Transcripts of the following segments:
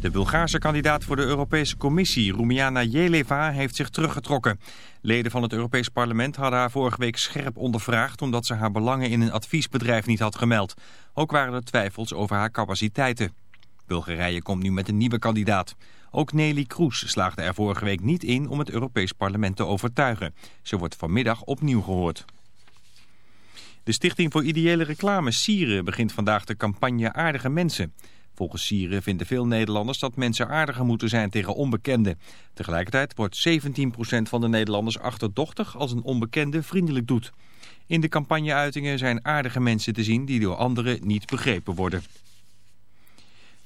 De Bulgaarse kandidaat voor de Europese Commissie, Rumiana Jeleva, heeft zich teruggetrokken. Leden van het Europees Parlement hadden haar vorige week scherp ondervraagd... omdat ze haar belangen in een adviesbedrijf niet had gemeld. Ook waren er twijfels over haar capaciteiten. Bulgarije komt nu met een nieuwe kandidaat. Ook Nelly Kroes slaagde er vorige week niet in om het Europees Parlement te overtuigen. Ze wordt vanmiddag opnieuw gehoord. De Stichting voor Ideële Reclame, Sieren, begint vandaag de campagne Aardige Mensen... Volgens Sieren vinden veel Nederlanders dat mensen aardiger moeten zijn tegen onbekenden. Tegelijkertijd wordt 17% van de Nederlanders achterdochtig als een onbekende vriendelijk doet. In de campagneuitingen zijn aardige mensen te zien die door anderen niet begrepen worden.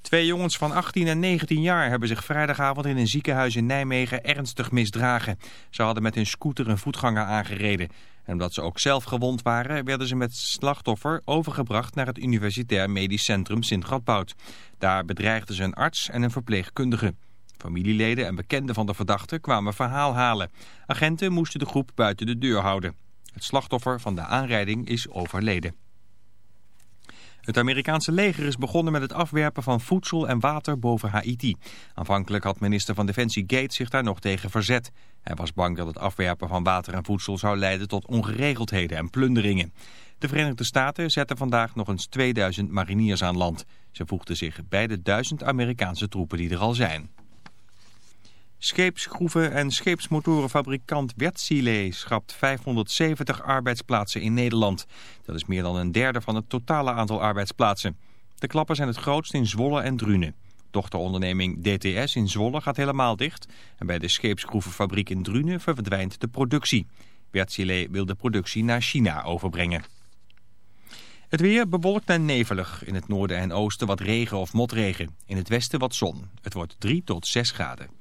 Twee jongens van 18 en 19 jaar hebben zich vrijdagavond in een ziekenhuis in Nijmegen ernstig misdragen. Ze hadden met hun scooter een voetganger aangereden. En omdat ze ook zelf gewond waren, werden ze met slachtoffer overgebracht naar het Universitair Medisch Centrum Sint-Radboud. Daar bedreigden ze een arts en een verpleegkundige. Familieleden en bekenden van de verdachte kwamen verhaal halen. Agenten moesten de groep buiten de deur houden. Het slachtoffer van de aanrijding is overleden. Het Amerikaanse leger is begonnen met het afwerpen van voedsel en water boven Haiti. Aanvankelijk had minister van Defensie Gates zich daar nog tegen verzet. Hij was bang dat het afwerpen van water en voedsel zou leiden tot ongeregeldheden en plunderingen. De Verenigde Staten zetten vandaag nog eens 2000 mariniers aan land. Ze voegden zich bij de duizend Amerikaanse troepen die er al zijn. Scheepsgroeven- en scheepsmotorenfabrikant Wärtsilä schrapt 570 arbeidsplaatsen in Nederland. Dat is meer dan een derde van het totale aantal arbeidsplaatsen. De klappen zijn het grootst in Zwolle en Drunen. Dochteronderneming DTS in Zwolle gaat helemaal dicht. En bij de scheepsgroevenfabriek in Drunen verdwijnt de productie. Wärtsilä wil de productie naar China overbrengen. Het weer bewolkt en nevelig. In het noorden en oosten wat regen of motregen. In het westen wat zon. Het wordt 3 tot 6 graden.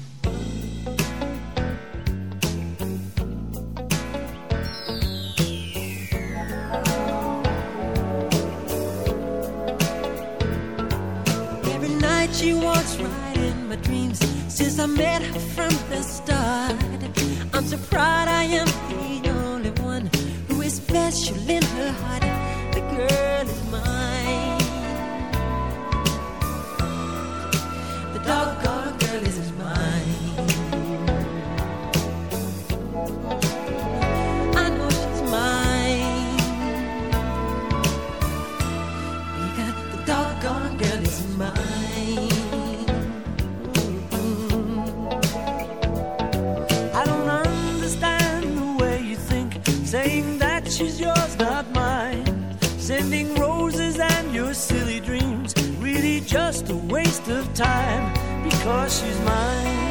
I met her from the start. I'm so proud I am the only one who is special in her heart. The girl of time because she's mine.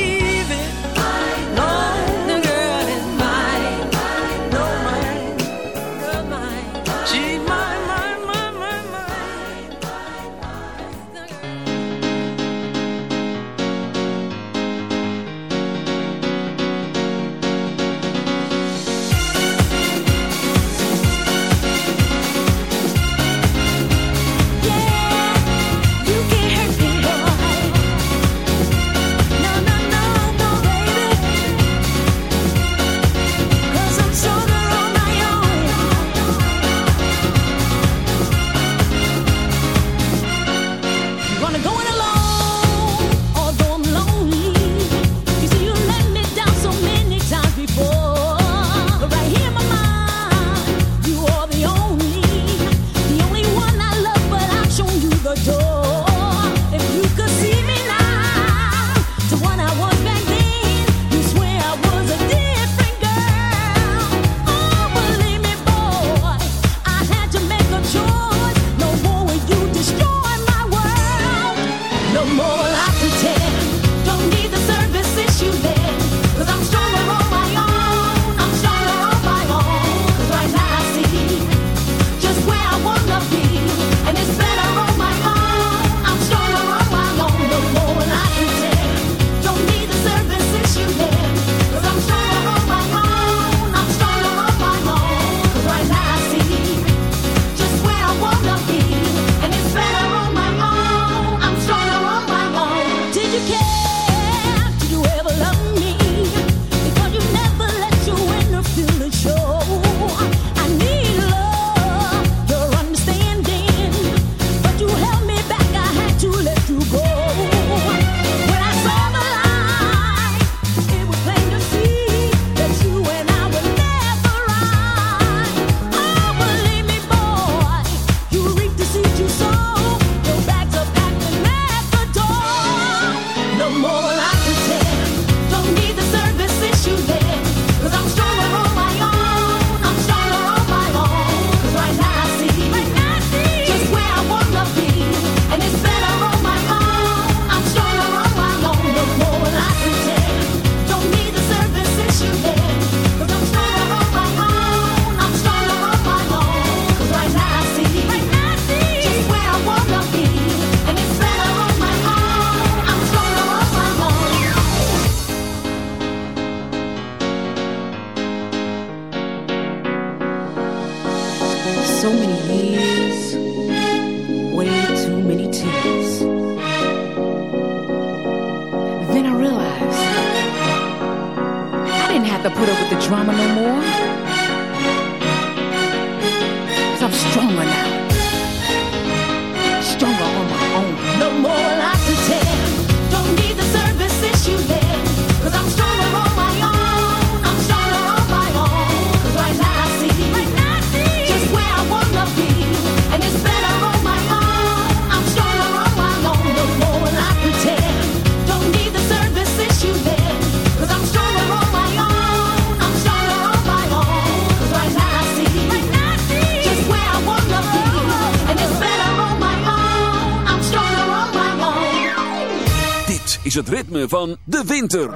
is het ritme van de winter.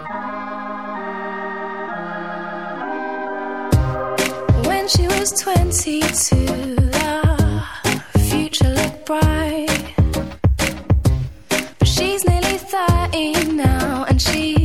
When she was 22, the future looked bright. But she's nearly 30 now and she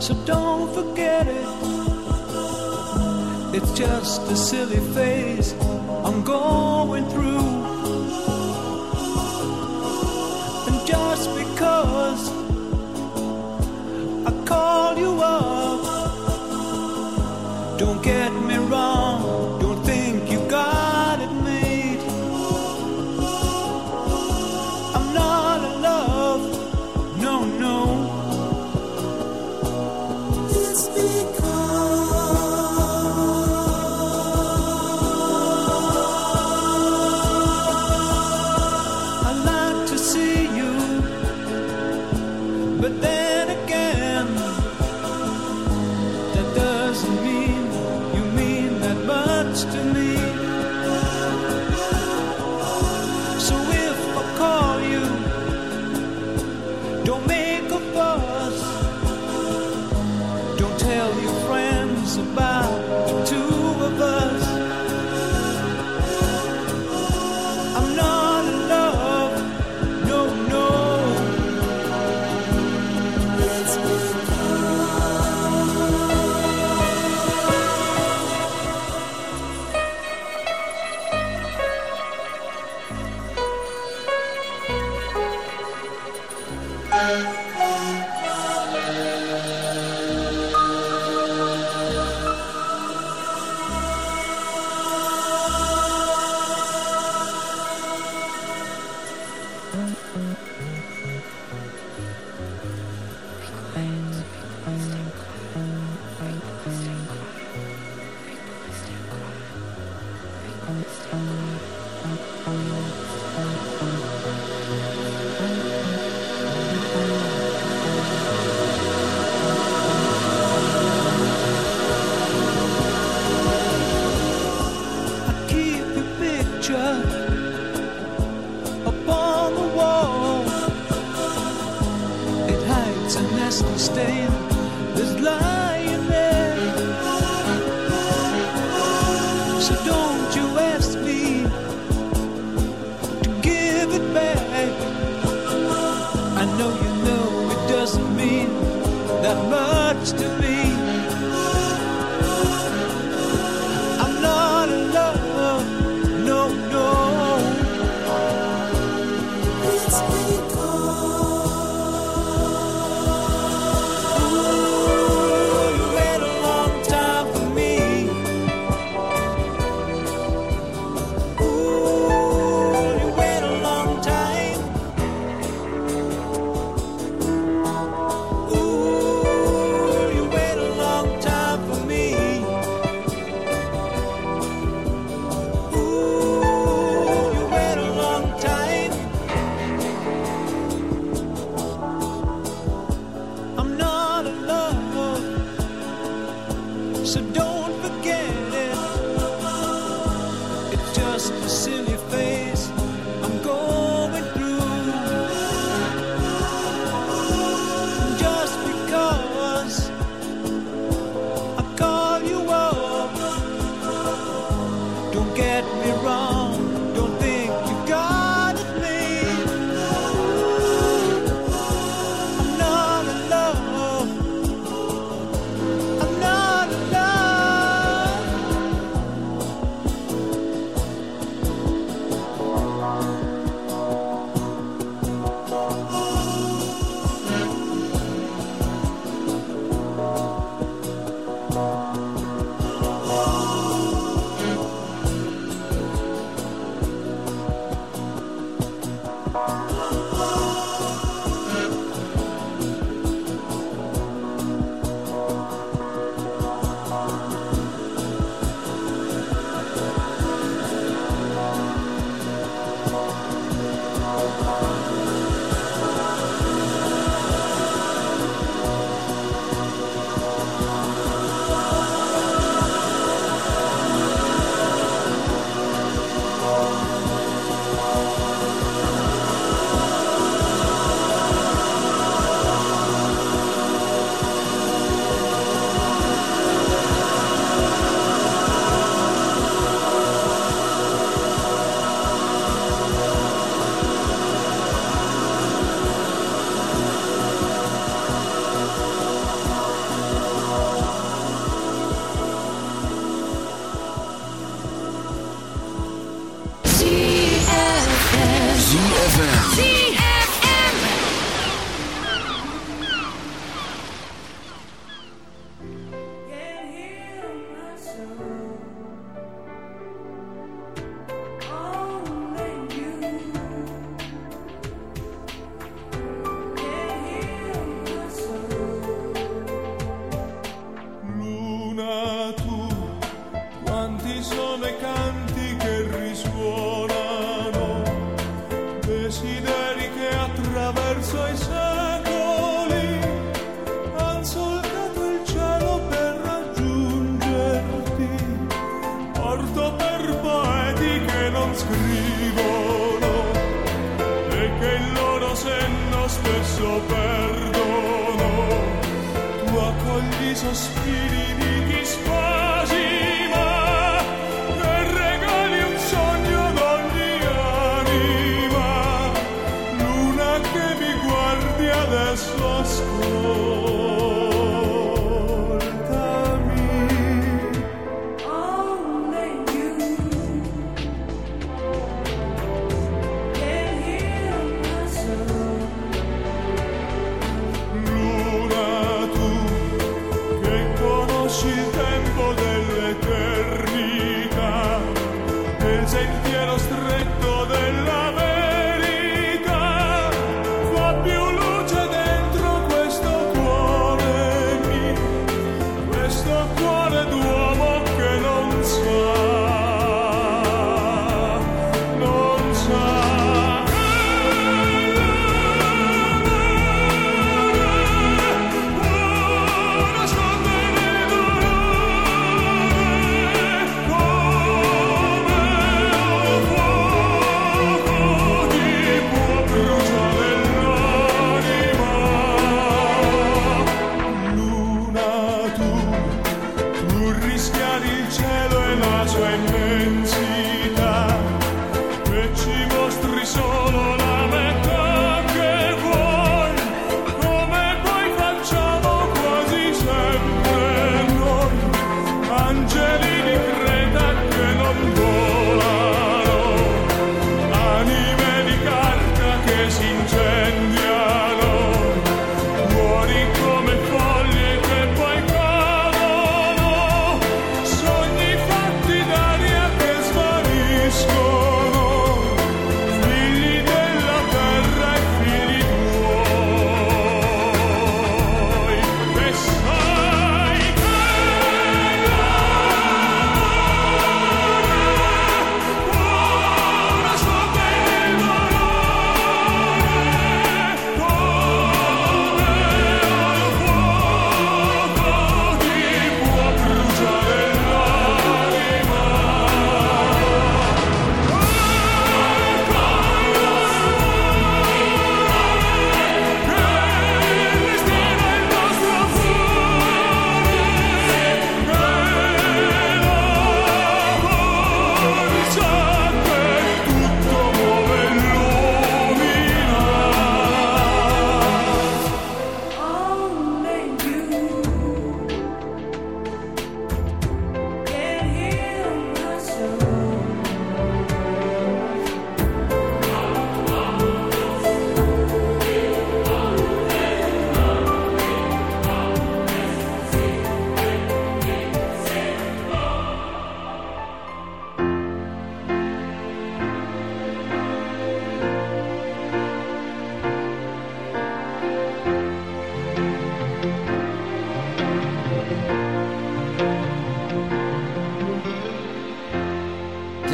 so don't forget it. It's just a silly phase I'm going through. And just because I call you up, don't get me wrong.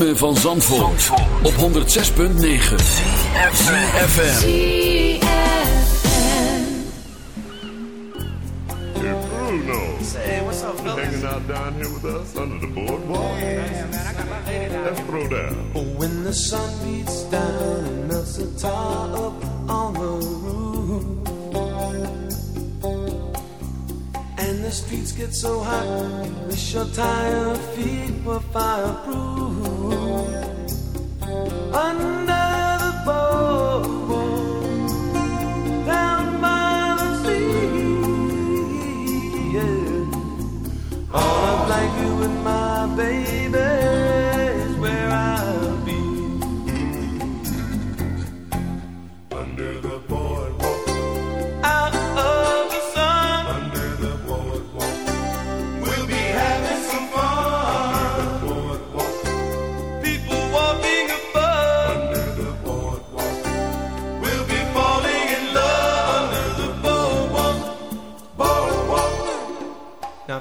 ritme van Zandvoort, op 106.9 FM. Hey Bruno Hey, what's up, fellas? Hanging out down here with us under the boardwalk. Yeah, man, I got my lady down Let's throw down oh, When the sun beats down and melts the tar up on the And the streets get so hot Wish your tired feet were fireproof.